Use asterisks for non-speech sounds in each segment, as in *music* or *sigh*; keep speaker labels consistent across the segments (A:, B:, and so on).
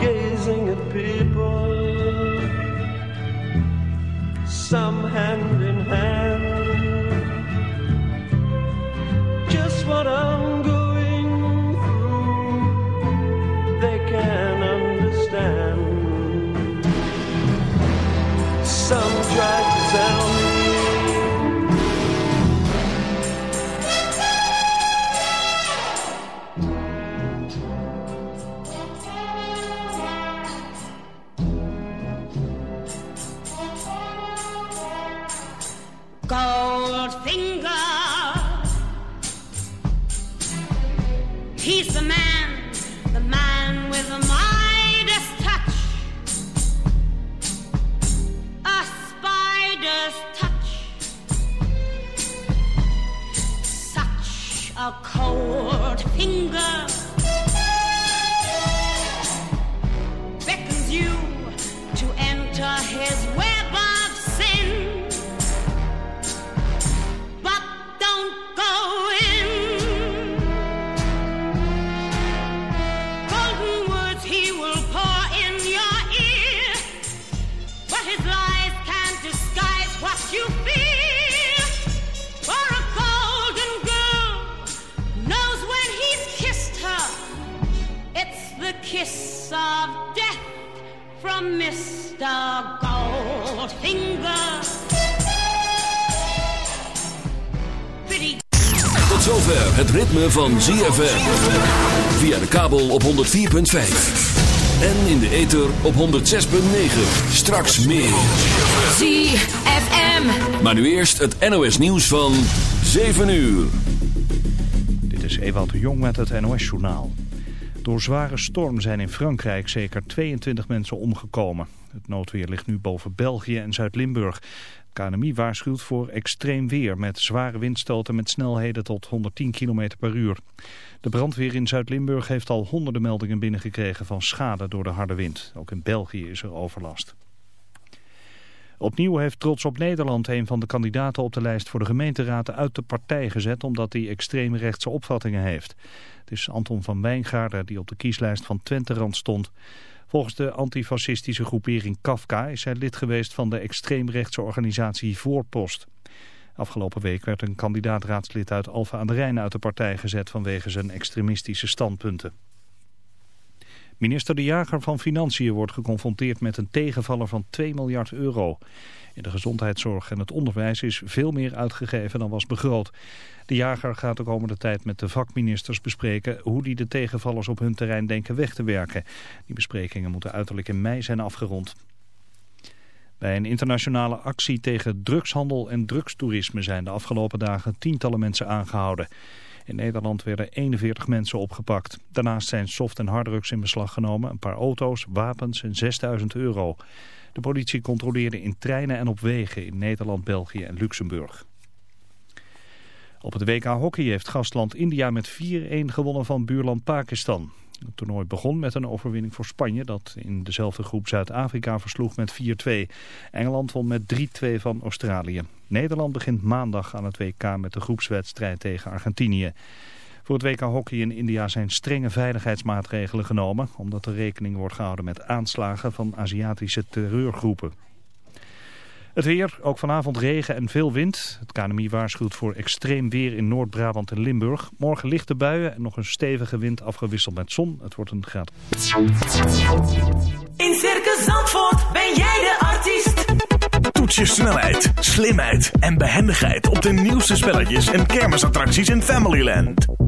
A: gazing at people, some hand
B: van ZFM. Via de kabel op 104.5. En in de ether op 106.9. Straks meer.
C: ZFM.
B: Maar nu eerst het NOS nieuws van 7 uur.
D: Dit is Ewald de Jong met het NOS-journaal. Door zware storm zijn in Frankrijk zeker 22 mensen omgekomen. Het noodweer ligt nu boven België en Zuid-Limburg. KNMI waarschuwt voor extreem weer met zware windstoten met snelheden tot 110 km per uur. De brandweer in Zuid-Limburg heeft al honderden meldingen binnengekregen van schade door de harde wind. Ook in België is er overlast. Opnieuw heeft Trots op Nederland een van de kandidaten op de lijst voor de gemeenteraad uit de partij gezet omdat hij extreemrechtse opvattingen heeft. Het is Anton van Wijngaarden die op de kieslijst van Twenterand stond. Volgens de antifascistische groepering Kafka is hij lid geweest van de extreemrechtse organisatie Voorpost. Afgelopen week werd een kandidaat-raadslid uit Alfa aan de Rijn uit de partij gezet vanwege zijn extremistische standpunten. Minister De Jager van Financiën wordt geconfronteerd met een tegenvaller van 2 miljard euro. In de gezondheidszorg en het onderwijs is veel meer uitgegeven dan was begroot. De Jager gaat de komende tijd met de vakministers bespreken hoe die de tegenvallers op hun terrein denken weg te werken. Die besprekingen moeten uiterlijk in mei zijn afgerond. Bij een internationale actie tegen drugshandel en drugstoerisme zijn de afgelopen dagen tientallen mensen aangehouden. In Nederland werden 41 mensen opgepakt. Daarnaast zijn soft- en harddrugs in beslag genomen, een paar auto's, wapens en 6000 euro. De politie controleerde in treinen en op wegen in Nederland, België en Luxemburg. Op het WK Hockey heeft gastland India met 4-1 gewonnen van buurland Pakistan. Het toernooi begon met een overwinning voor Spanje dat in dezelfde groep Zuid-Afrika versloeg met 4-2. Engeland won met 3-2 van Australië. Nederland begint maandag aan het WK met de groepswedstrijd tegen Argentinië. Voor het WK Hockey in India zijn strenge veiligheidsmaatregelen genomen... omdat er rekening wordt gehouden met aanslagen van Aziatische terreurgroepen. Het weer, ook vanavond regen en veel wind. Het KNMI waarschuwt voor extreem weer in Noord-Brabant en Limburg. Morgen lichte buien en nog een stevige wind afgewisseld met zon. Het wordt een graad.
E: In Circus Zandvoort ben jij de artiest.
F: Toets je snelheid, slimheid en behendigheid op de nieuwste spelletjes en kermisattracties in Familyland.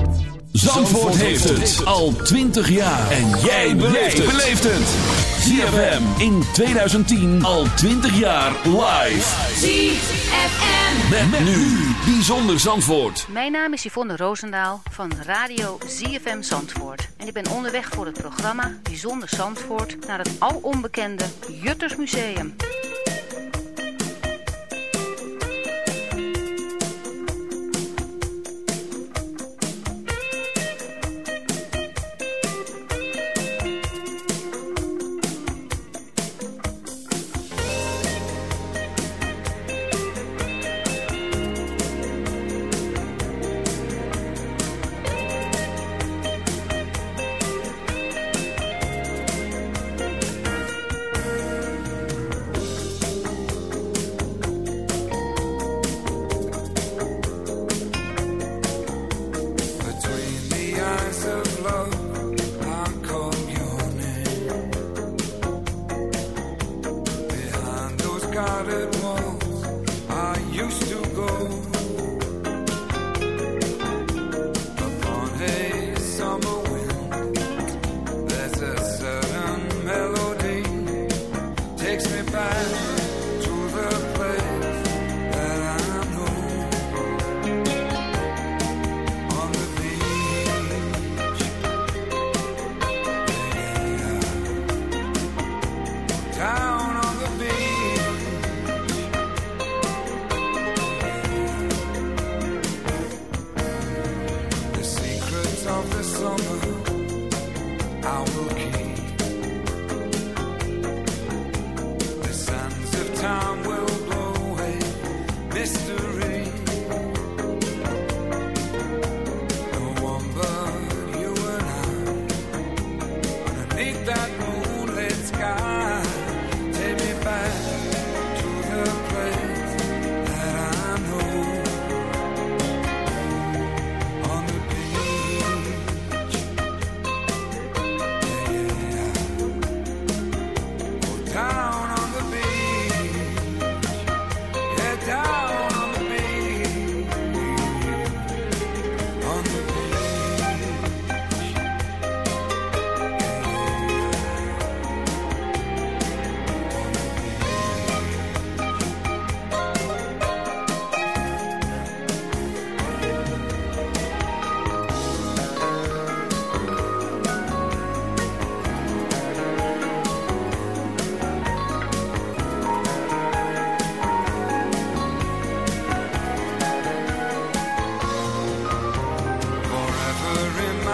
B: Zandvoort heeft het al 20 jaar. En jij beleeft het. ZFM in 2010 al 20 jaar live.
C: ZFM.
B: Met, nu Bijzonder Zandvoort.
G: Mijn naam is Yvonne Roosendaal van Radio ZFM Zandvoort. En ik ben onderweg voor het programma Bijzonder Zandvoort naar het alonbekende Juttersmuseum.
H: got
G: it wrong.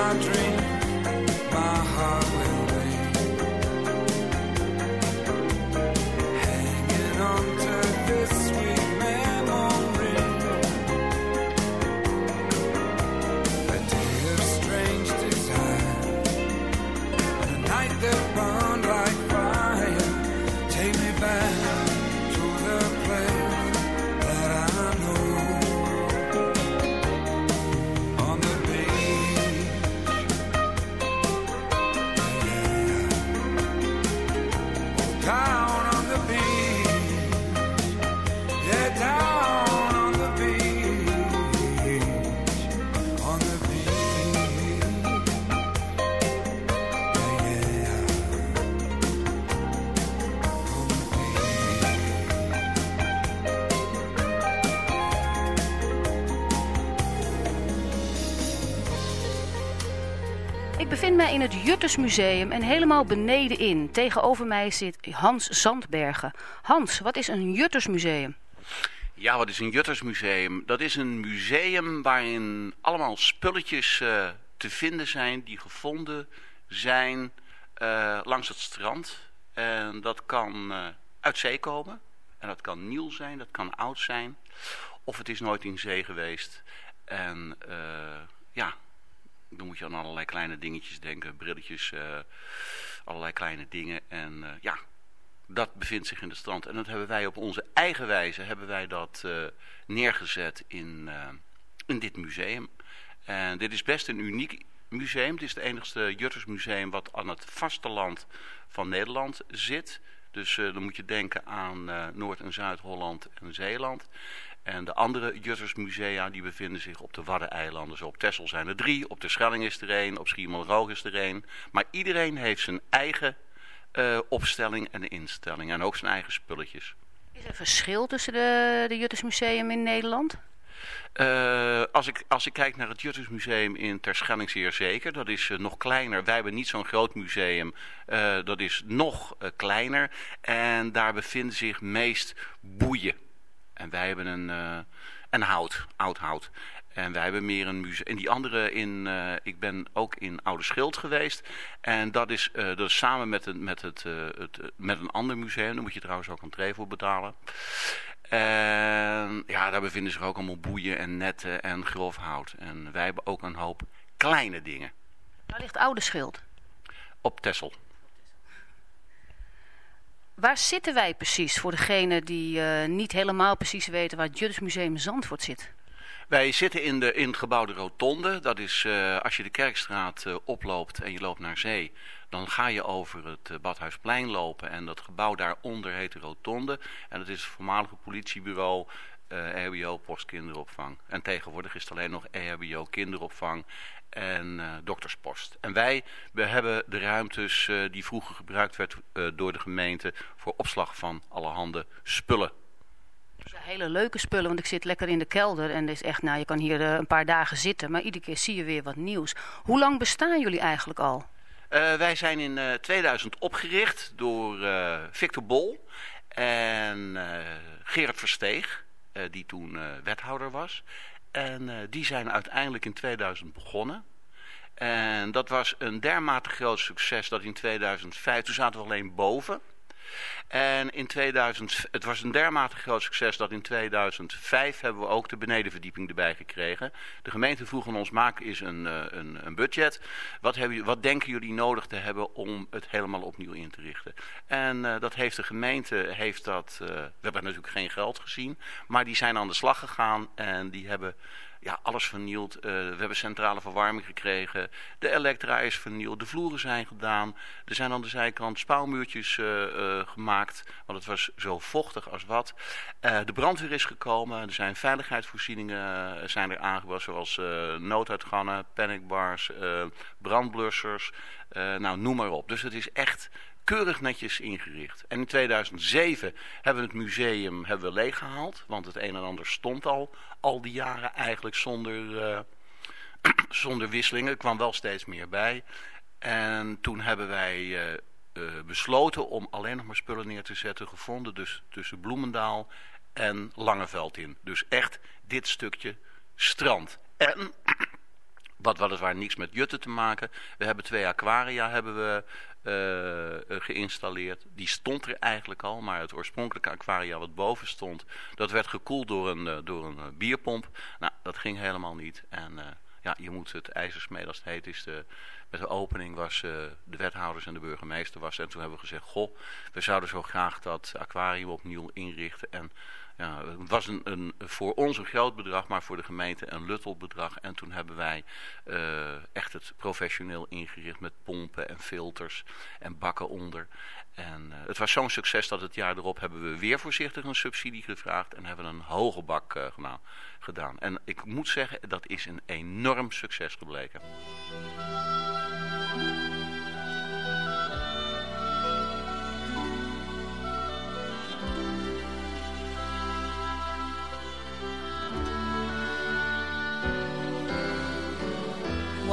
G: my dreams het Juttersmuseum en helemaal beneden in. Tegenover mij zit Hans Zandbergen. Hans, wat is een Juttersmuseum?
I: Ja, wat is een Juttersmuseum? Dat is een museum waarin allemaal spulletjes eh, te vinden zijn die gevonden zijn eh, langs het strand. En dat kan eh, uit zee komen. En dat kan nieuw zijn, dat kan oud zijn. Of het is nooit in zee geweest. En ja, dan moet je aan allerlei kleine dingetjes denken. Brilletjes, eh, allerlei kleine dingen. En eh, ja, dat bevindt zich in het strand. En dat hebben wij op onze eigen wijze hebben wij dat eh, neergezet in, in dit museum. En dit is best een uniek museum. Het is het enigste Juttersmuseum wat aan het vasteland van Nederland zit. Dus eh, dan moet je denken aan eh, Noord- en Zuid-Holland en Zeeland. En de andere Juttersmusea die bevinden zich op de Waddeneilanden. Zo op Texel zijn er drie, op de Schelling is er één, op Schiermonnikoog is er één. Maar iedereen heeft zijn eigen eh, opstelling en instelling. En ook zijn eigen spulletjes.
G: Is er verschil tussen de, de Juttersmuseum in Nederland?
I: Eh, als, ik, als ik kijk naar het Juttersmuseum in Terschelling zeer zeker. Dat is eh, nog kleiner. Wij hebben niet zo'n groot museum. Eh, dat is nog kleiner. En daar bevinden zich meest boeien. En wij hebben een... eh, en hout. Oud hout. En wij hebben meer een museum. En die andere in... ik ben ook in Oude Schild geweest. En dat is, dat is samen met, een, met, het, het, met een ander museum. Daar moet je trouwens ook een voor betalen. En ja, daar bevinden zich ook allemaal boeien en netten en grof hout. En wij hebben ook een hoop kleine dingen.
G: Waar ligt Oude Schild?
I: Op Tessel.
G: Waar zitten wij precies voor degenen die eh, niet helemaal precies weten waar het Juttersmuseum Zandvoort zit?
I: Wij zitten in, de, in het gebouw de Rotonde. Dat is eh, als je de Kerkstraat eh, oploopt en je loopt naar zee. Dan ga je over het eh, Badhuisplein lopen. En dat gebouw daaronder heet de Rotonde. En dat is het voormalige politiebureau eh EHBO postkinderopvang. En tegenwoordig is het alleen nog EHBO kinderopvang en eh, dokterspost. En wij we hebben de ruimtes eh, die vroeger gebruikt werd door de gemeente... voor opslag van allerhande spullen.
G: Ja, hele leuke spullen, want ik zit lekker in de kelder en is echt, nou, je kan hier een paar dagen zitten, maar iedere keer zie je weer wat nieuws. Hoe lang bestaan jullie eigenlijk al?
I: Eh, wij zijn in eh, 2000 opgericht door eh, Victor Bol en eh, Gerard Versteeg, eh, die toen eh, wethouder was. En eh, die zijn uiteindelijk in 2000 begonnen. En dat was een dermate groot succes dat in 2005, toen zaten we alleen boven. En in 2000, het was een dermate groot succes dat in 2005 hebben we ook de benedenverdieping erbij gekregen. De gemeente vroeg aan ons, maak eens een, eh, een, een budget. Wat, hebben, wat denken jullie nodig te hebben om het helemaal opnieuw in te richten? En eh, dat heeft de gemeente, heeft dat, eh, we hebben natuurlijk geen geld gezien, maar die zijn aan de slag gegaan en die hebben ja, alles vernield. Eh, we hebben centrale verwarming gekregen. De elektra is vernield. De vloeren zijn gedaan. Er zijn aan de zijkant spouwmuurtjes eh, eh, gemaakt. Want het was zo vochtig als wat. De brandweer is gekomen. Er zijn veiligheidsvoorzieningen zijn er aangebracht. Zoals nooduitgangen, panicbars, brandblussers. nou, noem maar op. Dus het is echt keurig netjes ingericht. En in 2007 hebben we het museum hebben we leeggehaald. Want het een en ander stond al, al die jaren eigenlijk zonder, eh, *clears throat* zonder wisselingen. Er kwam wel steeds meer bij. En toen hebben wij eh, eh, besloten om alleen nog maar spullen neer te zetten. Gevonden dus tussen Bloemendaal en Langeveld in. Dus echt dit stukje strand. En Wat weliswaar niks met jutten te maken. We hebben twee aquaria hebben we eh, eh, geïnstalleerd. Die stond er eigenlijk al, maar het oorspronkelijke aquaria wat boven stond, dat werd gekoeld door een, eh, door een bierpomp. Nou, dat ging helemaal niet. En ja, je moet het ijzersmeden als het heet is. De, met de opening was de wethouders en de burgemeester was. En toen hebben we gezegd, goh, we zouden zo graag dat aquarium opnieuw inrichten. En ja, het was een, een, voor ons een groot bedrag, maar voor de gemeente een luttel bedrag. En toen hebben wij uh, echt het professioneel ingericht met pompen en filters en bakken onder. En uh, het was zo'n succes dat het jaar erop hebben we weer voorzichtig een subsidie gevraagd en hebben een hoge bak uh, gedaan. En ik moet zeggen, dat is een enorm succes gebleken.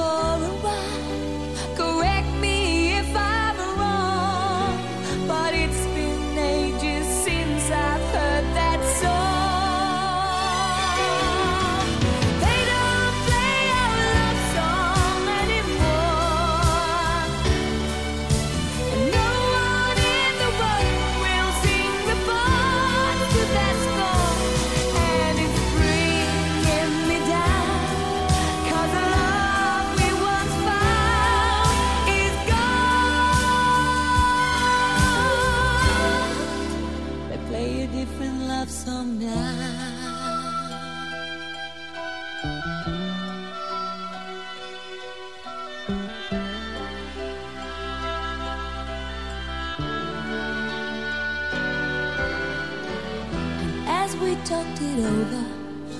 J: for a while.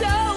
J: so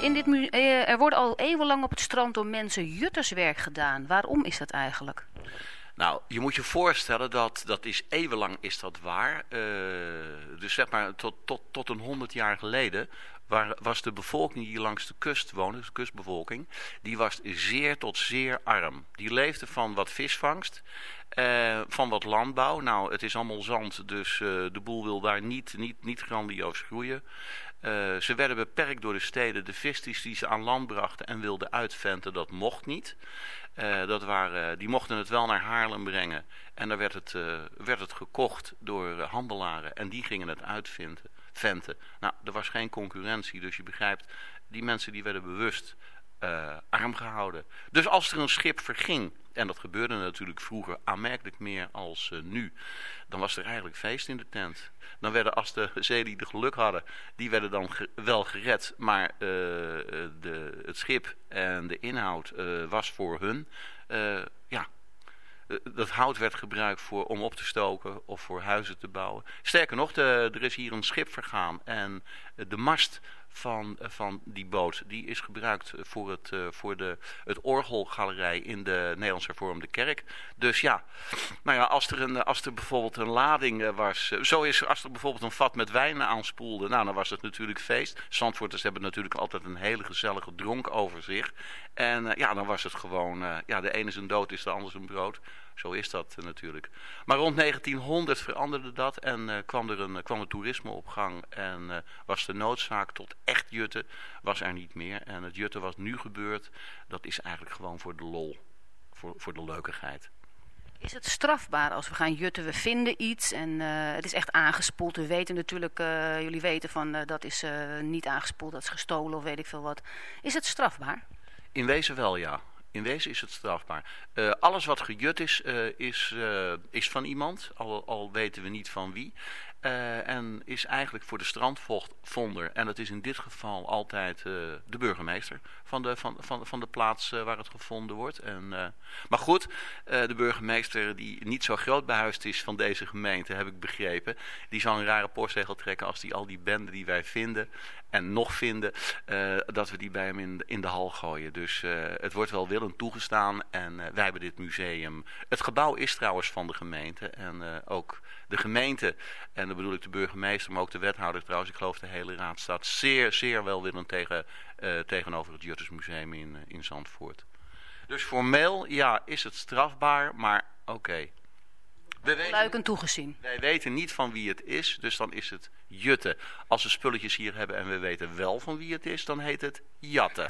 J: In
G: dit eh, er wordt al eeuwenlang op het strand door mensen jutterswerk gedaan. Waarom is dat eigenlijk?
I: Nou, je moet je voorstellen dat dat is eeuwenlang is dat waar. Eh, dus zeg maar tot, tot, tot een honderd jaar geleden waar, was de bevolking die langs de kust woonde, de kustbevolking, die was zeer tot zeer arm. Die leefde van wat visvangst, eh, van wat landbouw. Nou, het is allemaal zand, dus de boel wil daar niet, niet, niet grandioos groeien. Eh, ze werden beperkt door de steden. De visties die ze aan land brachten en wilden uitventen, dat mocht niet. Eh, dat waren, die mochten het wel naar Haarlem brengen. En daar werd het, eh, werd het gekocht door handelaren. En die gingen het uitventen. Venten. Nou, er was geen concurrentie. Dus je begrijpt, die mensen die werden bewust arm gehouden. Dus als er een schip verging en dat gebeurde natuurlijk vroeger aanmerkelijk meer als uh, nu. Dan was er eigenlijk feest in de tent. Dan werden als de *laughs* zeelieden geluk hadden, die werden dan wel gered. Maar uh, de, het schip en de inhoud uh, was voor hun. ja, dat hout werd gebruikt voor, om op te stoken of voor huizen te bouwen. Sterker nog, er is hier een schip vergaan en de mast van, eh, van die boot. Die is gebruikt voor, het, uh, voor de, het orgelgalerij in de Nederlandse Hervormde Kerk. Dus ja, nou ja, als er, een, als er bijvoorbeeld een lading eh, was... zo is als er bijvoorbeeld een vat met wijn aanspoelde... nou, dan was het natuurlijk feest. Zandvoorters hebben natuurlijk altijd een hele gezellige dronk over zich. En ja, dan was het gewoon... ja, de ene is een dood, is de ander een brood. Zo is dat natuurlijk. Maar rond 1900 veranderde dat en uh, kwam er een, kwam het toerisme op gang. En was de noodzaak tot echt jutten was er niet meer. En het jutten wat nu gebeurt, dat is eigenlijk gewoon voor de lol. Voor, voor de leukigheid.
G: Is het strafbaar als we gaan jutten, we vinden iets en uh, het is echt aangespoeld. We weten natuurlijk, uh, jullie weten van uh, dat is niet aangespoeld, dat is gestolen of weet ik veel wat. Is het strafbaar?
I: In wezen wel, ja. In wezen is het strafbaar. Uh, alles wat gejut is, uh, is, uh, is van iemand, al, al weten we niet van wie. en is eigenlijk voor de strandvonder, en dat is in dit geval altijd de burgemeester van de, van, van, van de plaats waar het gevonden wordt. En, maar goed, de burgemeester die niet zo groot behuisd is van deze gemeente, heb ik begrepen, die zal een rare postzegel trekken als die al die benden die wij vinden en nog vinden, uh, dat we die bij hem in, in de hal gooien. Dus uh, het wordt wel willend toegestaan en uh, wij hebben dit museum. Het gebouw is trouwens van de gemeente en ook de gemeente, en dan bedoel ik de burgemeester, maar ook de wethouder trouwens, ik geloof de hele raad staat zeer, zeer welwillend tegen, tegenover het Juttersmuseum in, in Zandvoort. Dus formeel, ja, is het strafbaar, maar oké.
G: Luiken toegezien.
I: Wij weten niet van wie het is, dus dan is het jutten. Als we spulletjes hier hebben en we weten wel van wie het is, dan heet het jatten.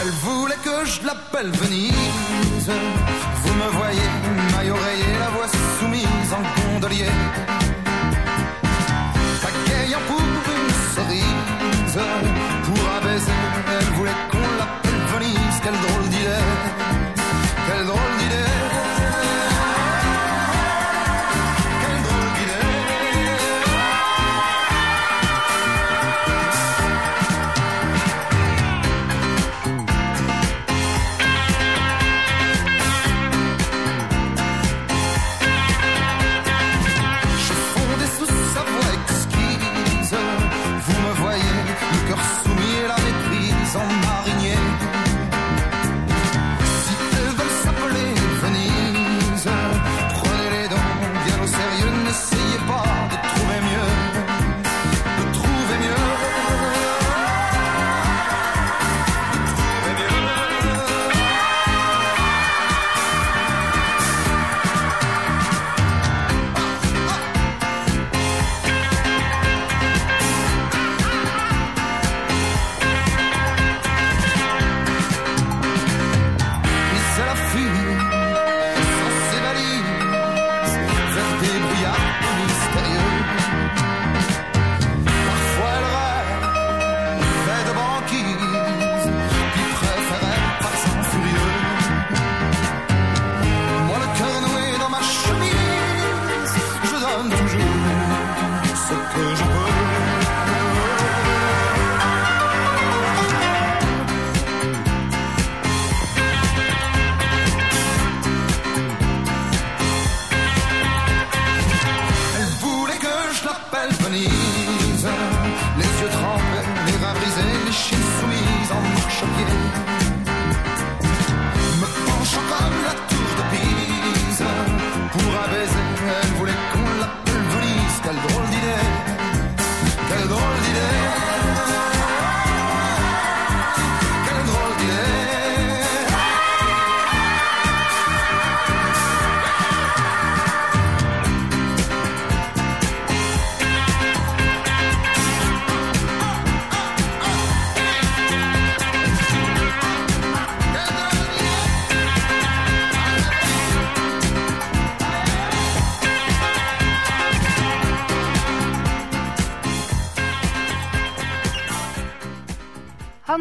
H: Elle voulait que je l'appelle Venise. Vous me voyez, maille oreiller, la voix soumise en gondolier. Pagayant pour une cerise, qu'on l'appelle Venise. Quelle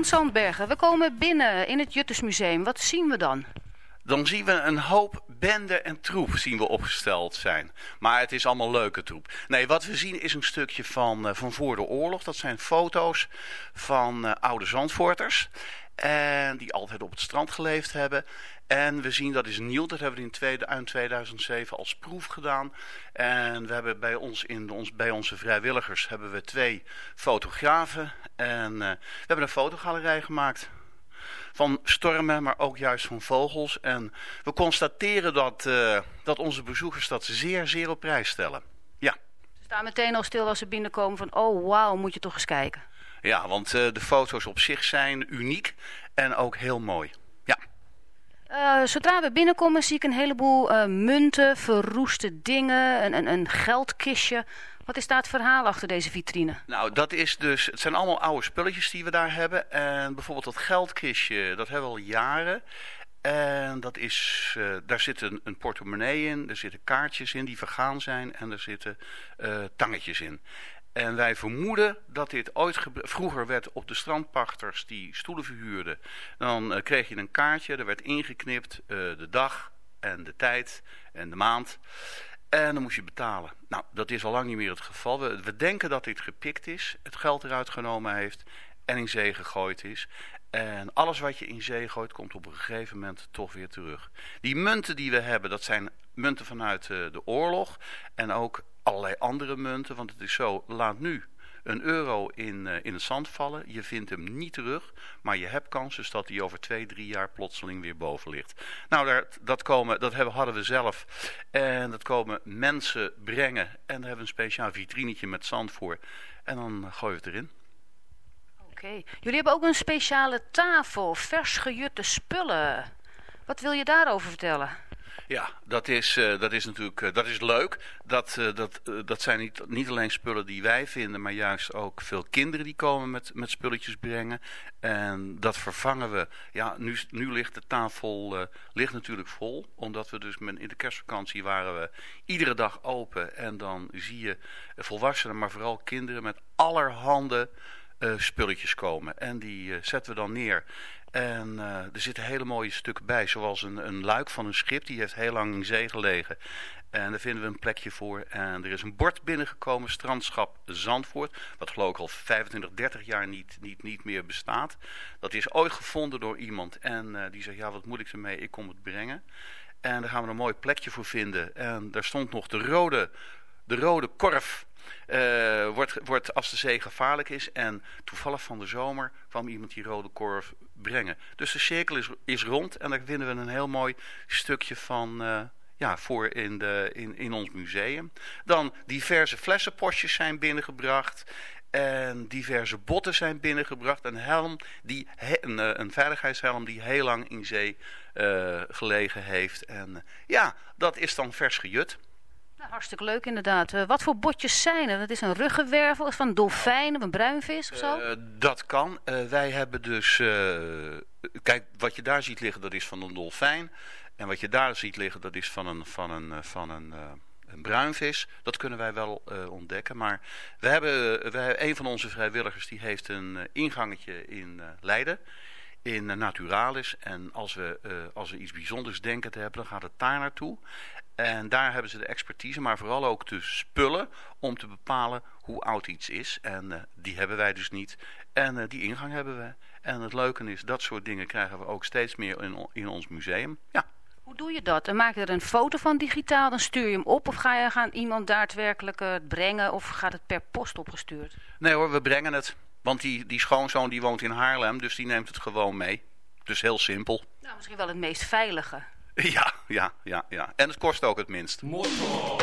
G: Hans Sandbergen, we komen binnen in het Juttersmuseum. Wat zien we dan?
I: Dan zien we een hoop bende en troep zien we opgesteld zijn. Maar het is allemaal leuke troep. Nee, wat we zien is een stukje van, uh, van voor de oorlog. Dat zijn foto's van uh, oude Zandvoorters. En die altijd op het strand geleefd hebben. En we zien, dat is nieuw, dat hebben we in, tweede, in 2007 als proef gedaan. En we hebben bij, ons in ons, bij onze vrijwilligers hebben we twee fotografen. En uh, we hebben een fotogalerij gemaakt van stormen, maar ook juist van vogels. En we constateren dat, uh, dat onze bezoekers dat zeer, zeer op prijs stellen. Ja.
G: Ze staan meteen al stil als ze binnenkomen van, oh wauw, moet je toch eens kijken.
I: Ja, want uh, de foto's op zich zijn uniek en ook heel mooi.
G: Uh, zodra we binnenkomen zie ik een heleboel uh, munten, verroeste dingen, een, een, een geldkistje. Wat is daar het verhaal achter deze vitrine?
I: Nou, dat is dus, het zijn allemaal oude spulletjes die we daar hebben. En bijvoorbeeld dat geldkistje, dat hebben we al jaren. En dat is, uh, daar zit een, een, portemonnee in, er zitten kaartjes in die vergaan zijn en er zitten tangetjes in. En wij vermoeden dat dit ooit vroeger werd op de strandpachters die stoelen verhuurden. Dan uh, kreeg je een kaartje, er werd ingeknipt de dag en de tijd en de maand. En dan moest je betalen. Nou, dat is al lang niet meer het geval. We, we, denken dat dit gepikt is, het geld eruit genomen heeft en in zee gegooid is. En alles wat je in zee gooit, komt op een gegeven moment toch weer terug. Die munten die we hebben, dat zijn munten vanuit uh, de oorlog. En ook allerlei andere munten, want het is zo, laat nu een euro in, uh, in het zand vallen. Je vindt hem niet terug, maar je hebt kans dat hij over twee, drie jaar plotseling weer boven ligt. Nou, daar, dat, komen, dat hebben, hadden we zelf. En dat komen mensen brengen. En daar hebben we een speciaal vitrinetje met zand voor. En dan gooien we het erin.
G: Oké. Jullie hebben ook een speciale tafel, vers gejutte spullen. Wat wil je daarover vertellen?
I: Ja, dat is, uh, dat is natuurlijk uh, dat is leuk. Dat, uh, dat, dat zijn niet, niet alleen spullen die wij vinden, maar juist ook veel kinderen die komen met, met spulletjes brengen. En dat vervangen we. Ja, nu, nu ligt de tafel ligt natuurlijk vol, omdat we dus met, in de kerstvakantie waren we iedere dag open. En dan zie je volwassenen, maar vooral kinderen met allerhande spulletjes komen. En die zetten we dan neer. En uh, er zitten hele mooie stukken bij, zoals een, een luik van een schip. Die heeft heel lang in zee gelegen. En daar vinden we een plekje voor. En er is een bord binnengekomen, strandschap Zandvoort. Wat geloof ik al 25, 30 jaar niet, niet, niet meer bestaat. Dat is ooit gevonden door iemand. En uh, die zegt, ja wat moet ik ermee? Ik kom het brengen. En daar gaan we een mooi plekje voor vinden. En daar stond nog de rode, de rode korf uh, wordt, wordt als de zee gevaarlijk is. En toevallig van de zomer kwam iemand die rode korf brengen. Dus de cirkel is, is rond en daar vinden we een heel mooi stukje van... Uh, ja, voor in, de, in, in ons museum. Dan diverse flessenpostjes zijn binnengebracht. En diverse botten zijn binnengebracht. Een helm, die, een, eh, een veiligheidshelm die heel lang in zee uh, gelegen heeft. En ja, dat is dan vers gejut.
G: Hartstikke leuk inderdaad. Uh, wat voor botjes zijn er? Dat is een ruggenwervel, is van een dolfijn of een bruinvis of zo?
I: Uh, dat kan. Uh, wij hebben dus... kijk, wat je daar ziet liggen, dat is van een dolfijn. En wat je daar ziet liggen, dat is van een, van een, van een, een bruinvis. Dat kunnen wij wel ontdekken. Maar we hebben, we hebben, een van onze vrijwilligers die heeft een ingangetje in Leiden in Naturalis. En als we, uh, als we iets bijzonders denken te hebben, dan gaat het daar naartoe. En daar hebben ze de expertise, maar vooral ook de spullen om te bepalen hoe oud iets is. En uh, die hebben wij dus niet. En uh, die ingang hebben we. En het leuke is, dat soort dingen krijgen we ook steeds meer in, in ons museum. Ja.
G: Hoe doe je dat? Dan maak je er een foto van digitaal, dan stuur je hem op? Of ga je gaan iemand daadwerkelijk uh, brengen of gaat het per post opgestuurd?
I: Nee hoor, we brengen het. Want die, die schoonzoon die woont in Haarlem, dus die neemt het gewoon mee. Dus heel simpel.
G: Nou, misschien wel het meest veilige. *laughs*
I: Ja, ja, ja, ja. En het kost ook het minst.
K: Motor.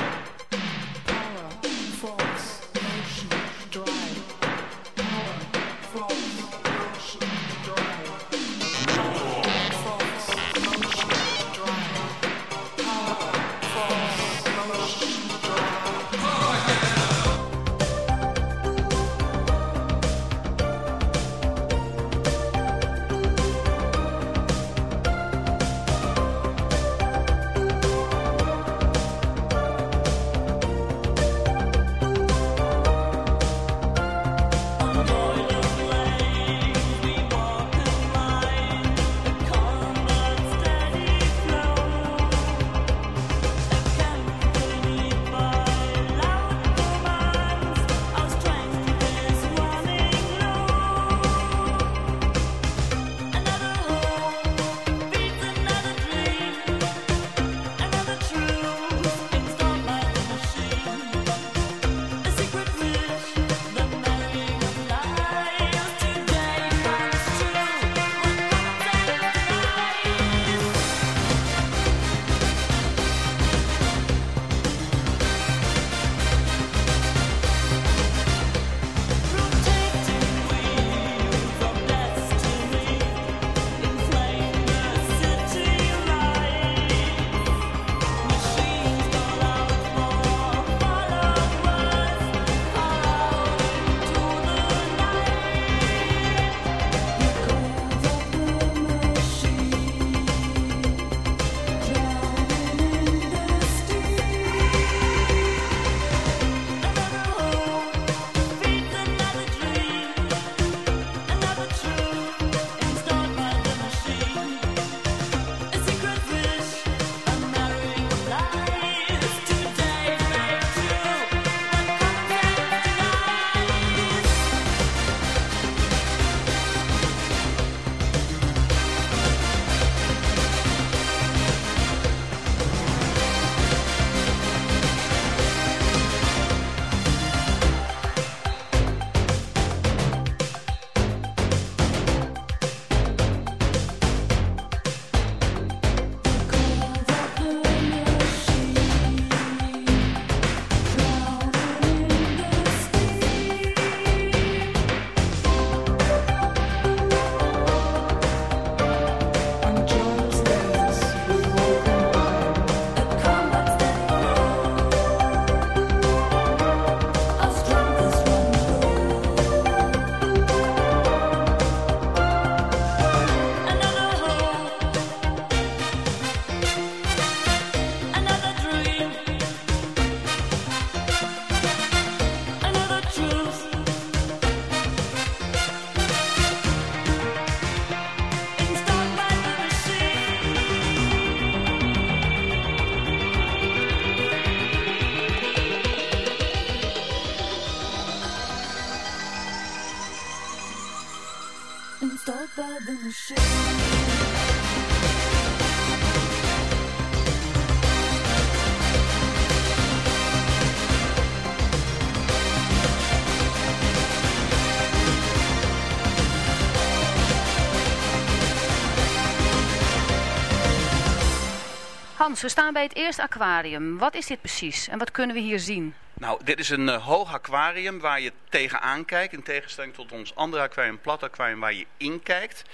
G: We staan bij het eerste aquarium. Wat is dit precies en wat kunnen we hier zien?
I: Nou, dit is een eh, hoog aquarium waar je tegenaan kijkt. In tegenstelling tot ons andere aquarium, plat aquarium, waar je in kijkt.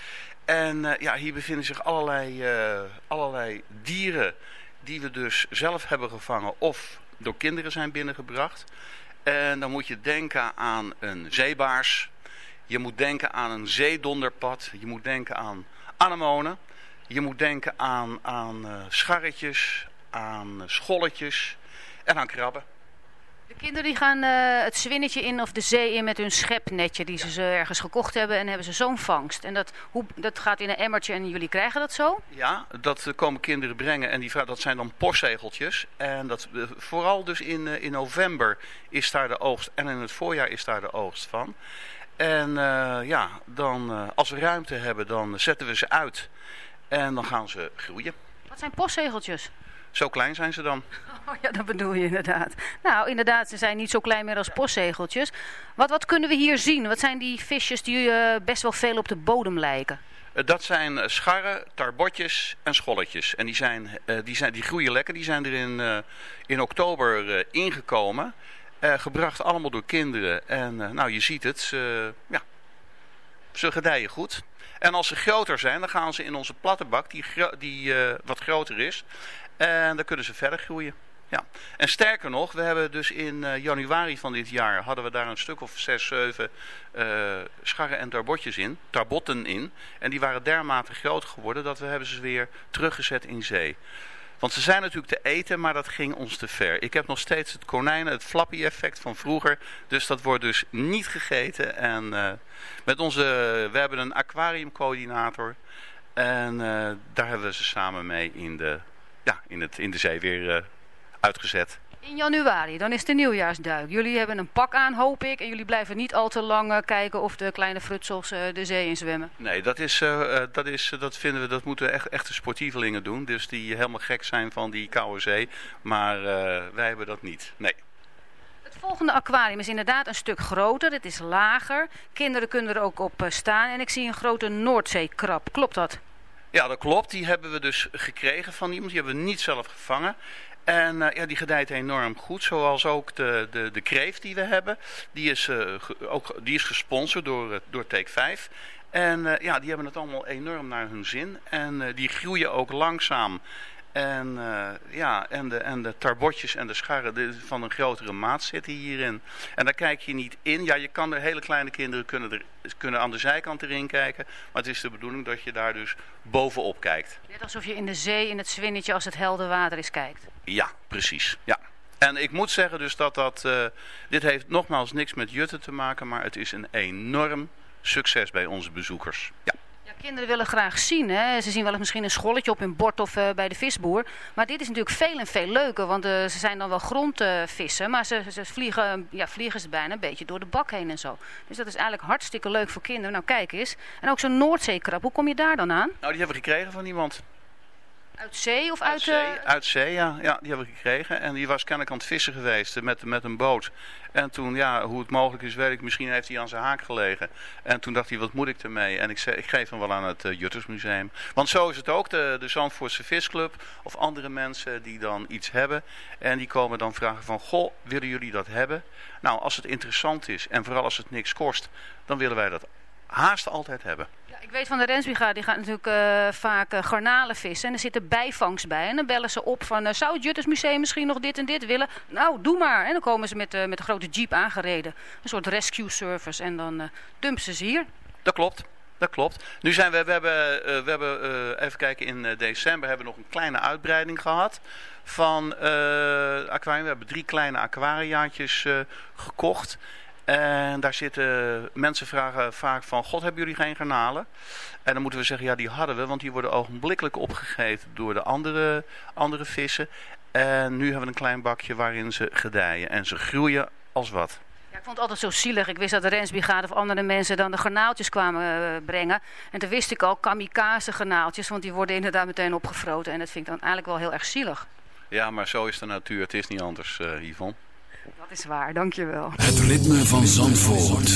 I: En eh, ja, hier bevinden zich allerlei, eh, allerlei dieren die we dus zelf hebben gevangen of door kinderen zijn binnengebracht. En dan moet je denken aan een zeebaars. Je moet denken aan een zeedonderpad. Je moet denken aan anemonen. Je moet denken aan, aan eh, scharretjes, aan eh, scholletjes en aan krabben.
G: De kinderen die gaan eh, het zwinnetje in of de zee in met hun schepnetje die ze, ze ergens gekocht hebben en hebben ze zo'n vangst. En dat, hoe, dat gaat in een emmertje en jullie krijgen dat zo?
I: Ja, dat komen kinderen brengen en die, dat zijn dan postzegeltjes. En dat, vooral dus in, in november is daar de oogst en in het voorjaar is daar de oogst van. En ja, dan, als we ruimte hebben, dan zetten we ze uit en dan gaan ze groeien.
G: Wat zijn postzegeltjes?
I: Zo klein zijn ze dan. *laughs*
G: Oh ja, dat bedoel je inderdaad. Nou, inderdaad, ze zijn niet zo klein meer als postzegeltjes. Wat, wat kunnen we hier zien? Wat zijn die visjes die eh, best wel veel op de bodem lijken?
I: Eh, Dat zijn eh, scharren, tarbotjes en scholletjes. En die, zijn, die, zijn, die groeien lekker. Die zijn er in, in oktober ingekomen. Gebracht allemaal door kinderen. En nou, je ziet het. Ja, ze gedijen goed. En als ze groter zijn, dan gaan ze in onze platte bak, die, die eh, wat groter is. En dan kunnen ze verder groeien. Ja. En sterker nog, we hebben dus in eh, januari van dit jaar hadden we daar een stuk of zes, zeven eh, scharren en tarbotjes in, tarbotten in. En die waren dermate groot geworden dat we hebben ze weer teruggezet in zee. Want ze zijn natuurlijk te eten, maar dat ging ons te ver. Ik heb nog steeds het konijnen, het flappy effect van vroeger. Dus dat wordt dus niet gegeten. En eh, met onze, we hebben een aquariumcoördinator. En eh, daar hebben we ze samen mee in de, ja, in het, in de zee weer eh, uitgezet.
G: In januari, dan is de nieuwjaarsduik. Jullie hebben een pak aan, hoop ik. En jullie blijven niet al te lang eh, kijken of de kleine frutsels eh, de zee in zwemmen.
I: Nee, dat, is, eh, dat, is, dat vinden we, dat moeten echt, echte sportievelingen doen. Dus die helemaal gek zijn van die koude zee. Maar wij hebben dat niet. Nee.
G: Het volgende aquarium is inderdaad een stuk groter. Het is lager. Kinderen kunnen er ook op staan. En ik zie een grote Noordzeekrab. Klopt dat?
I: Ja, dat klopt. Die hebben we dus gekregen van iemand. Die hebben we niet zelf gevangen. En eh, ja, die gedijt enorm goed. Zoals ook de, de, de kreeft die we hebben. Die is, eh, ook, die is gesponsord door, eh, door Take 5. En ja, die hebben het allemaal enorm naar hun zin. En die groeien ook langzaam. En, eh, ja, en, de, en de tarbotjes en de scharren van een grotere maat zitten hierin. En daar kijk je niet in. Ja, je kan er hele kleine kinderen kunnen, er, kunnen aan de zijkant erin kijken. Maar het is de bedoeling dat je daar dus bovenop kijkt.
G: Net alsof je in de zee, in het zwinnetje, als het helder water is, kijkt.
I: Ja, precies. Ja. En ik moet zeggen dus dat dat... eh, dit heeft nogmaals niks met jutten te maken, maar het is een enorm succes bij onze bezoekers. Ja.
G: Kinderen willen graag zien. Hè? Ze zien wel eens misschien een scholletje op hun bord of eh, bij de visboer. Maar dit is natuurlijk veel en veel leuker. Want eh, ze zijn dan wel grondvissen. maar ze, ze vliegen, ja, vliegen ze bijna een beetje door de bak heen en zo. Dus dat is eigenlijk hartstikke leuk voor kinderen. Nou, kijk eens. En ook zo'n Noordzeekrab. Hoe kom je daar dan aan?
I: Nou, die hebben we gekregen van iemand.
G: Uit zee of uit...
I: Uit zee,
G: eh,
I: uit zee ja. ja. Die hebben we gekregen. En die was kennelijk aan het vissen geweest eh, met, met een boot. En toen, ja, hoe het mogelijk is, weet ik. Misschien heeft hij aan zijn haak gelegen. En toen dacht hij, wat moet ik ermee? En ik, zei, ik geef hem wel aan het uh, Juttersmuseum. Want zo is het ook. De, de Zandvoortse Visclub of andere mensen die dan iets hebben. En die komen dan vragen van, goh, willen jullie dat hebben? Nou, als het interessant is en vooral als het niks kost, dan willen wij dat haast altijd hebben.
G: Ik weet van de Rensbrigade, die gaat natuurlijk eh, vaak eh, garnalen vissen. En er zit er bijvangst bij. En dan bellen ze op van, eh, zou het Juttersmuseum misschien nog dit en dit willen? Nou, doe maar. En dan komen ze met, met een grote jeep aangereden. Een soort rescue service. En dan dumpen ze ze hier.
I: Dat klopt. Dat klopt. Nu zijn we, we hebben, we hebben even kijken, in december hebben we nog een kleine uitbreiding gehad van aquarium. We hebben drie kleine aquariaatjes gekocht. En daar zitten mensen vragen vaak van, god hebben jullie geen garnalen? En dan moeten we zeggen, ja die hadden we, want die worden ogenblikkelijk opgegeten door de andere, andere vissen. En nu hebben we een klein bakje waarin ze gedijen en ze groeien als wat.
G: Ja, ik vond het altijd zo zielig. Ik wist dat de Rensbrigade of andere mensen dan de garnaaltjes kwamen eh, brengen. En toen wist ik al kamikaze garnaaltjes, want die worden inderdaad meteen opgefroten. En dat vind ik dan eigenlijk wel heel erg zielig.
I: Ja, maar zo is de natuur. Het is niet anders, eh Yvonne.
G: Dat is waar, dankjewel.
C: Het ritme van Zandvoort.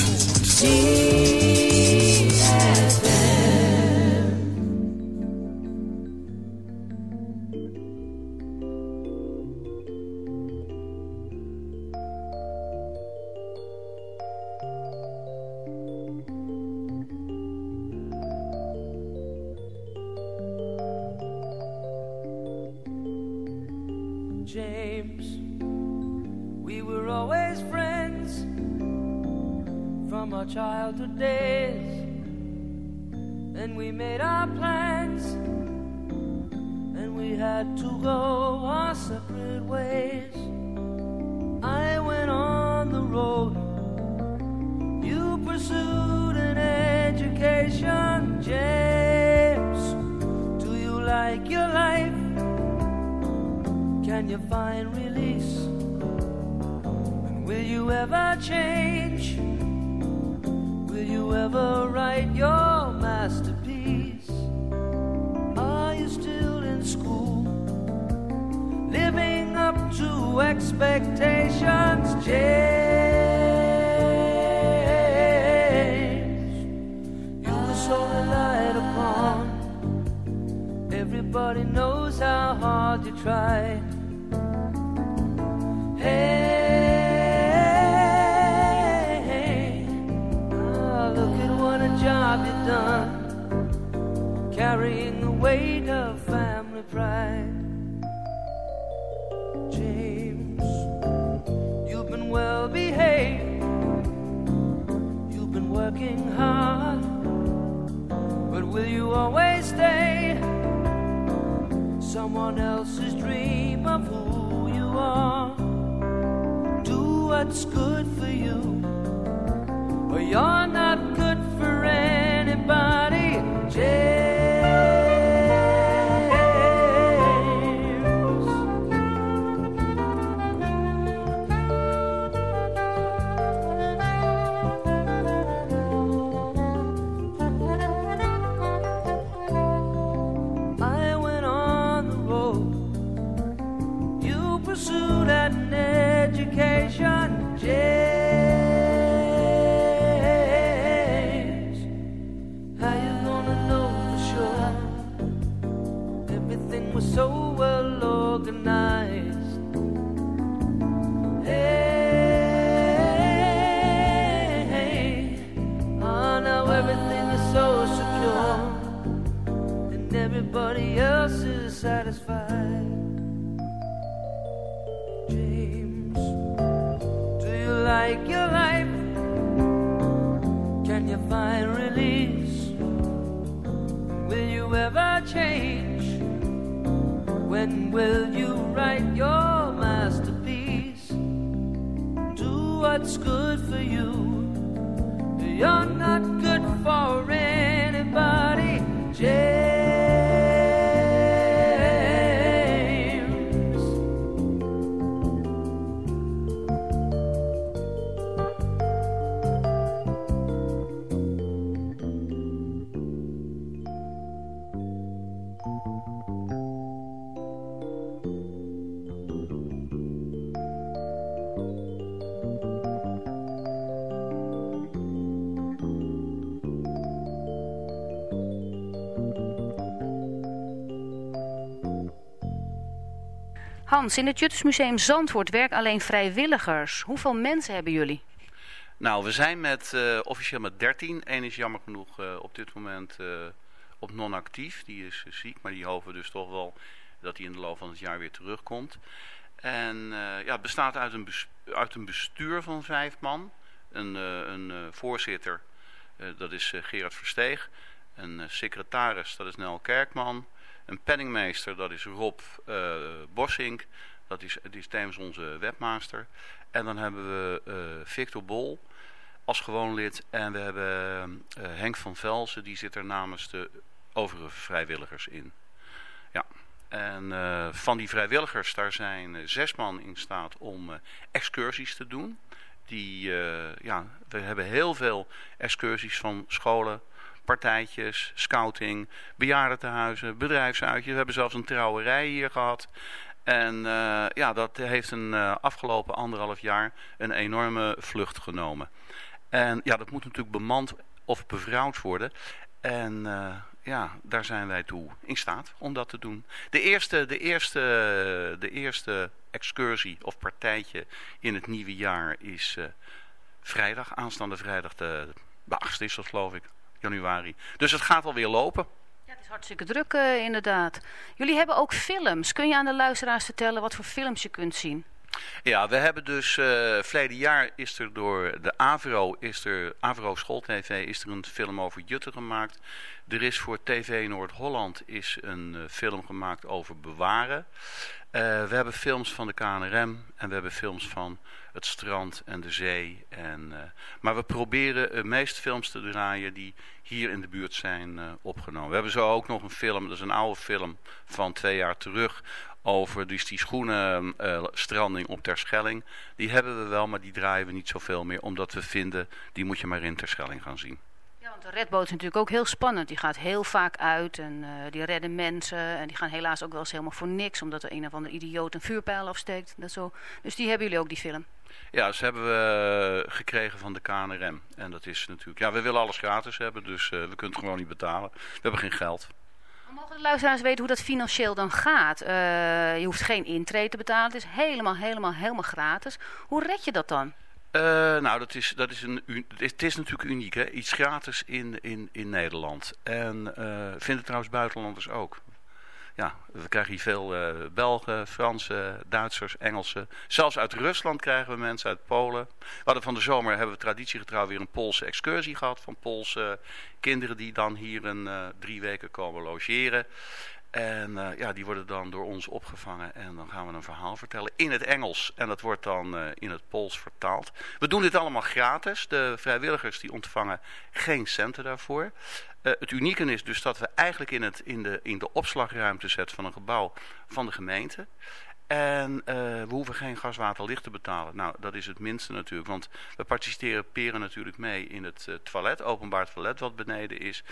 L: Well behaved, you've been working hard, but will you always stay? Someone else's dream of who you are do what's good for you. Or you're will
G: Hans, in het Juttersmuseum Zandvoort werken alleen vrijwilligers. Hoeveel mensen hebben jullie?
I: Nou, we zijn met, eh, officieel met 13. Eén is jammer genoeg eh, op dit moment eh, op non-actief. Die is ziek, maar die hopen dus toch wel dat hij in de loop van het jaar weer terugkomt. En ja, het bestaat uit een, uit een bestuur van vijf man. Een, een voorzitter, dat is Gerard Versteeg. Een secretaris, dat is Nel Kerkman. Een penningmeester, dat is Rob eh Bossink. Dat is, die is tevens onze webmaster. En dan hebben we eh, Victor Bol als gewoon lid. En we hebben eh, Henk van Velzen, die zit er namens de overige vrijwilligers in. Ja. En van die vrijwilligers, daar zijn zes man in staat om excursies te doen. die, ja, we hebben heel veel excursies van scholen, partijtjes, scouting, bejaardentehuizen, bedrijfsuitjes. We hebben zelfs een trouwerij hier gehad. En eh, ja, dat heeft een uh, afgelopen anderhalf jaar een enorme vlucht genomen. En ja, dat moet natuurlijk bemand of bevrouwd worden. En uh, ja, daar zijn wij toe in staat om dat te doen. De eerste, de eerste, de eerste excursie of partijtje in het nieuwe jaar is vrijdag, aanstaande vrijdag de, de 8e is dat geloof ik, januari. Dus het gaat alweer lopen.
G: Ja, het is hartstikke druk uh, inderdaad. Jullie hebben ook films. Kun je aan de luisteraars vertellen wat voor films je kunt zien?
I: Ja, we hebben dus, uh, verleden jaar is er door de AVRO, is er, AVRO Schooltv, is er een film over Jutten gemaakt. Er is voor TV Noord-Holland is een uh, film gemaakt over bewaren. Uh, we hebben films van de KNRM en we hebben films van het strand en de zee. En, maar we proberen de meeste films te draaien die hier in de buurt zijn opgenomen. We hebben zo ook nog een film, dat is een oude film van twee jaar terug over dus die schoenenstranding uh, op Terschelling. Die hebben we wel, maar die draaien we niet zoveel meer. Omdat we vinden, die moet je maar in Terschelling gaan zien.
G: Ja, want de redboot is natuurlijk ook heel spannend. Die gaat heel vaak uit en die redden mensen. En die gaan helaas ook wel eens helemaal voor niks. Omdat er een of andere idioot een vuurpijl afsteekt. Dat zo. Dus die hebben jullie ook, die film.
I: Ja, ze hebben we gekregen van de KNRM. En dat is natuurlijk... Ja, we willen alles gratis hebben, dus uh, we kunnen het gewoon niet betalen. We hebben geen geld.
G: Mogen de luisteraars weten hoe dat financieel dan gaat? Uh, je hoeft geen intrede te betalen. Het is helemaal, helemaal, helemaal gratis. Hoe red je dat dan?
I: Uh, nou, dat is, dat is een, het is natuurlijk uniek, hè? iets gratis in, in, in Nederland. En uh, vinden trouwens buitenlanders ook. Ja, we krijgen hier veel uh, Belgen, Fransen, Duitsers, Engelsen. Zelfs uit Rusland krijgen we mensen, uit Polen. We hadden van de zomer, hebben we traditiegetrouw weer een Poolse excursie gehad. Van Poolse kinderen die dan hier een uh, drie weken komen logeren. En uh, ja, die worden dan door ons opgevangen en dan gaan we een verhaal vertellen in het Engels. En dat wordt dan uh, in het Pools vertaald. We doen dit allemaal gratis. De vrijwilligers die ontvangen geen centen daarvoor. Uh, het unieke is dus dat we eigenlijk in, het, in, de, in de opslagruimte zetten van een gebouw van de gemeente. En uh, we hoeven geen gas, water, licht te betalen. Nou, dat is het minste natuurlijk. Want we participeren natuurlijk mee in het uh, toilet, openbaar toilet wat beneden is.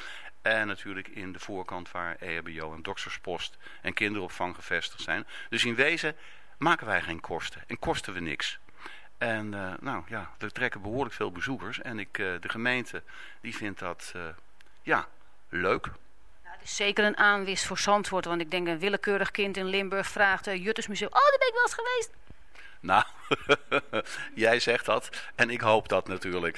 I: En natuurlijk in de voorkant waar EHBO en dokterspost en kinderopvang gevestigd zijn. Dus in wezen maken wij geen kosten en kosten we niks. En uh, nou ja, we trekken behoorlijk veel bezoekers. En ik, de gemeente die vindt dat ja, leuk.
G: Zeker een aanwis voor Zandvoort. Want ik denk een willekeurig kind in Limburg vraagt... Uh, Juttersmuseum, oh, daar ben ik wel eens geweest.
I: Nou, *laughs* jij zegt dat. En ik hoop dat natuurlijk.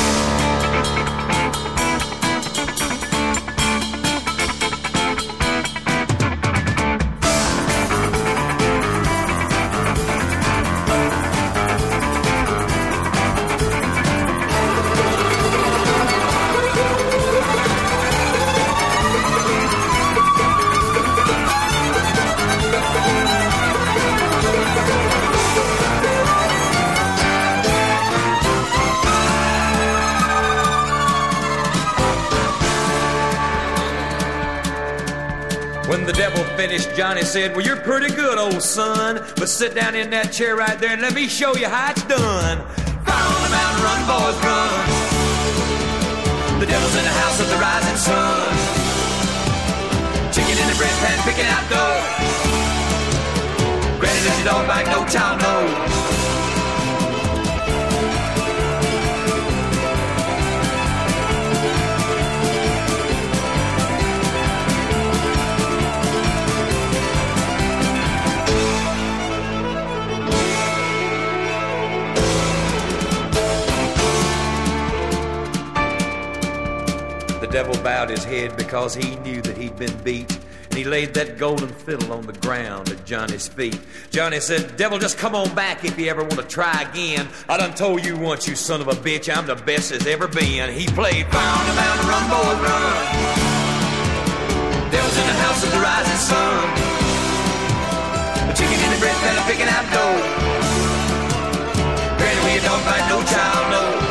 M: said, Well, you're pretty good, old son. But sit down in that chair right there and let me show you how it's done. Fire on the mountain, run, boys, run. The devil's in the house of the rising sun. Chicken in the bread pan, picking out dough. Granted, that you don't bite, no child, knows. devil bowed his head because he knew that he'd been beat. And he laid that golden fiddle on the ground at Johnny's feet. Johnny said, Devil, just come on back if you ever want to try again. I done told you once, you son of a bitch, I'm the best there's ever been. He played Round and Round, Run, Boy, Run. Devil's in the house of the rising sun. A chicken in the bread pan, picking out dough. Granny, we don't fight no child, no.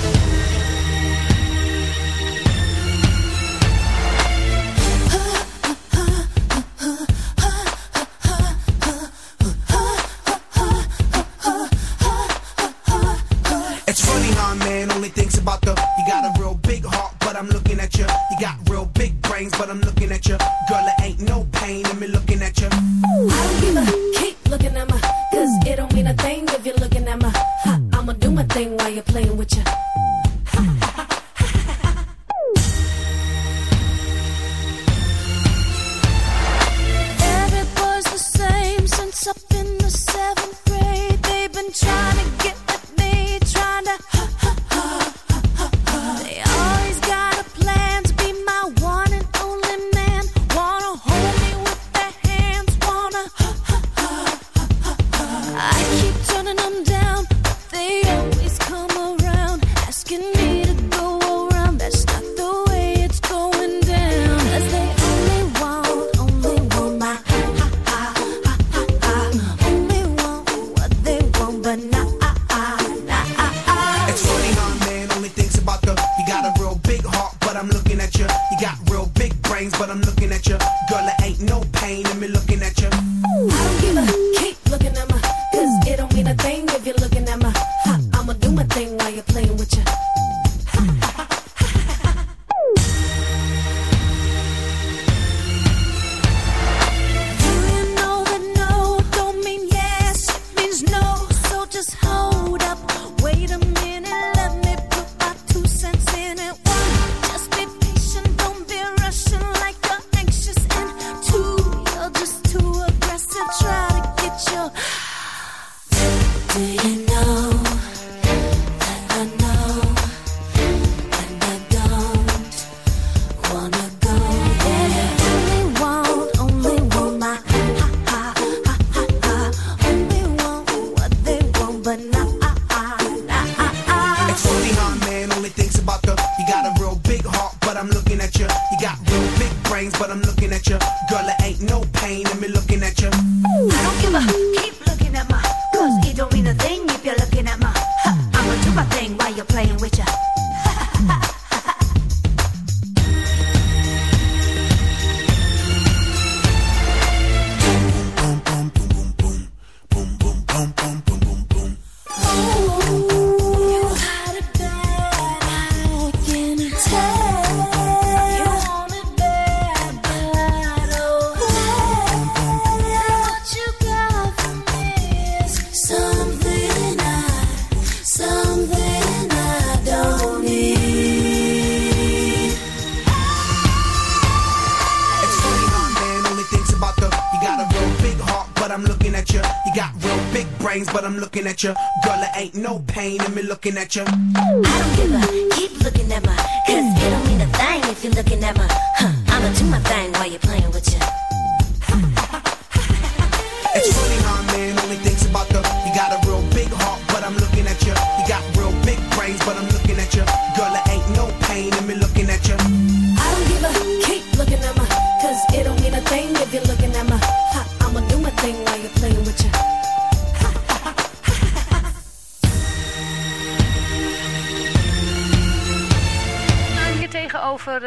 N: looking at you.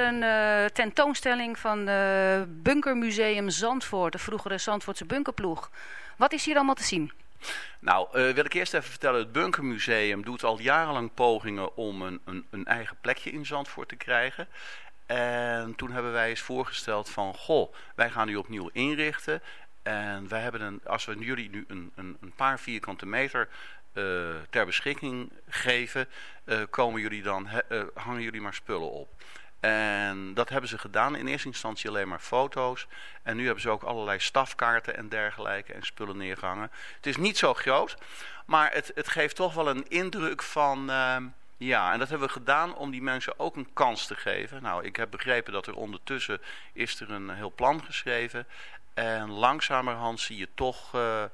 G: Een eh, tentoonstelling van uh, Bunkermuseum Zandvoort, de vroegere Zandvoortse bunkerploeg. Wat is hier allemaal te zien?
A: Nou, uh, wil ik eerst even vertellen, het Bunkermuseum doet al jarenlang pogingen om een, een, een eigen plekje in Zandvoort te krijgen. En toen hebben wij eens voorgesteld van, goh, wij gaan nu opnieuw inrichten. En wij hebben een, als we jullie nu een, een, een paar vierkante meter ter beschikking geven, komen jullie dan, hangen jullie maar spullen op. En dat hebben ze gedaan. In eerste instantie alleen maar foto's. En nu hebben ze ook allerlei stafkaarten en dergelijke en spullen neergehangen. Het is niet zo groot, maar het, het geeft toch wel een indruk van... ehm, ja, en dat hebben we gedaan om die mensen ook een kans te geven. Nou, ik heb begrepen dat er ondertussen is er een heel plan geschreven. En langzamerhand zie je toch... Uh,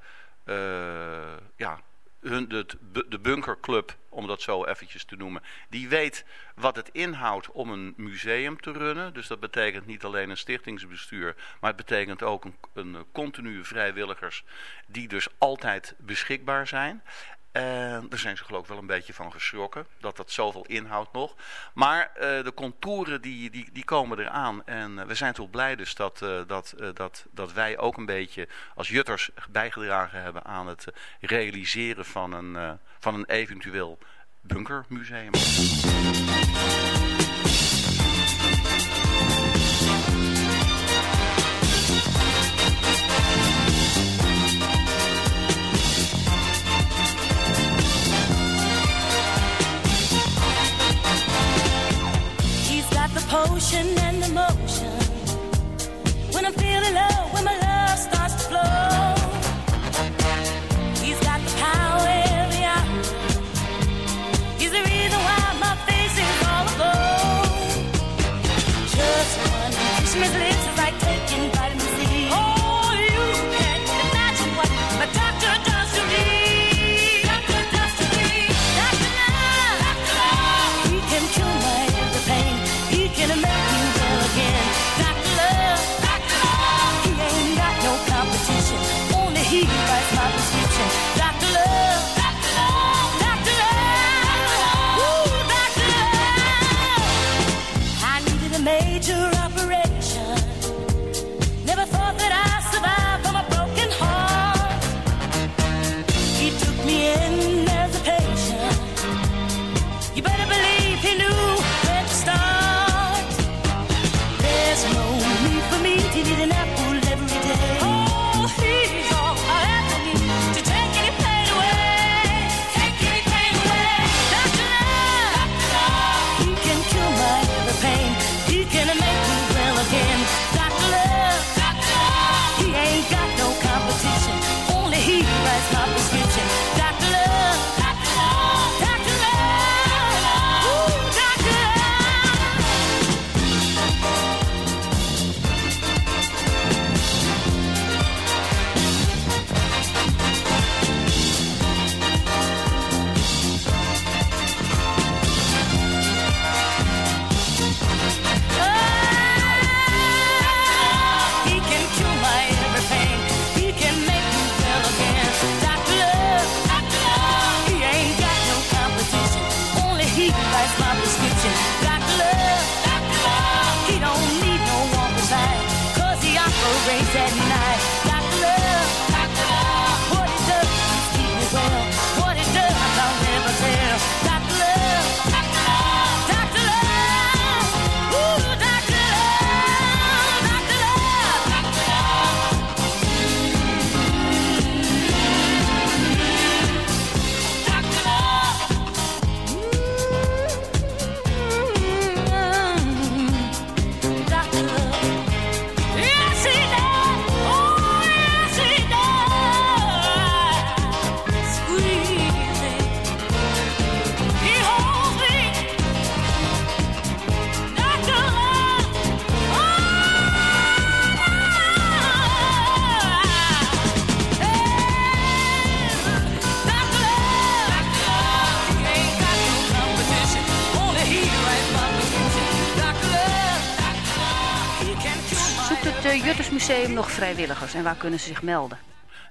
A: uh, ja, hun, de, de bunkerclub, om dat zo eventjes te noemen, die weet wat het inhoudt om een museum te runnen. Dus dat betekent niet alleen een stichtingsbestuur, maar het betekent ook een, een continue vrijwilligers die dus altijd beschikbaar zijn. En daar zijn ze geloof ik wel een beetje van geschrokken, dat dat zoveel inhoudt nog. Maar uh, de contouren die, die, die komen eraan. En uh, we zijn toch blij dus dat, uh, dat, dat, dat wij ook een beetje als jutters bijgedragen hebben aan het realiseren van een, van een eventueel bunkermuseum.
G: Nog vrijwilligers en waar kunnen ze zich melden?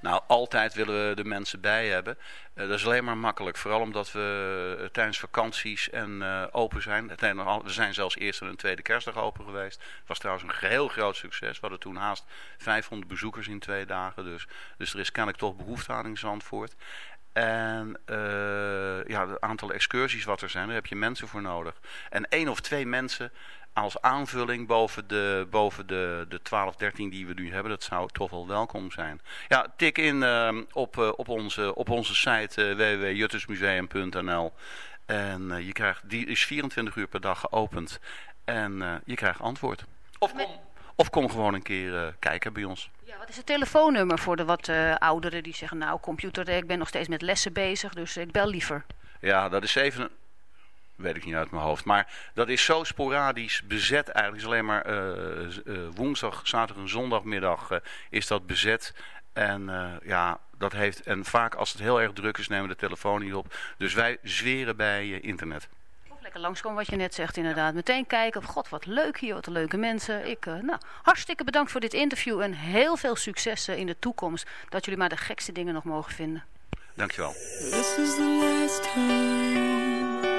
I: Nou, altijd willen we de mensen bij hebben. Eh, dat is alleen maar makkelijk. Vooral omdat we eh, tijdens vakanties en eh, open zijn. We zijn zelfs eerst en tweede kerstdag open geweest. Het was trouwens een heel groot succes. We hadden toen haast 500 bezoekers in twee dagen. Dus, dus er is kennelijk toch behoefte aan in Zandvoort. En ja, het aantal excursies wat er zijn, daar heb je mensen voor nodig. En één of twee mensen als aanvulling boven de, boven de, de 12, 13 die we nu hebben. Dat zou toch wel welkom zijn. Ja, tik in uh, op, uh, op, onze, op onze site uh, www.juttersmuseum.nl En uh, je krijgt, die is 24 uur per dag geopend. En je krijgt antwoord. Of kom, of kom gewoon een keer kijken bij ons.
G: Ja, wat is het telefoonnummer voor de wat ouderen die zeggen... nou, computer, ik ben nog steeds met lessen bezig, dus ik bel liever.
I: Ja, dat is even weet ik niet uit mijn hoofd. Maar dat is zo sporadisch bezet eigenlijk. Het is alleen maar uh, uh, woensdag, zaterdag en zondagmiddag uh, is dat bezet. En ja, dat heeft... En vaak als het heel erg druk is, nemen we de telefoon niet op. Dus wij zweren bij internet.
G: Of lekker langskomen wat je net zegt inderdaad. Meteen kijken. God, wat leuk hier, wat leuke mensen. Ik, nou, hartstikke bedankt voor dit interview. En heel veel succes in de toekomst. Dat jullie maar de gekste dingen nog mogen vinden.
I: Dankjewel.
O: This is the last time.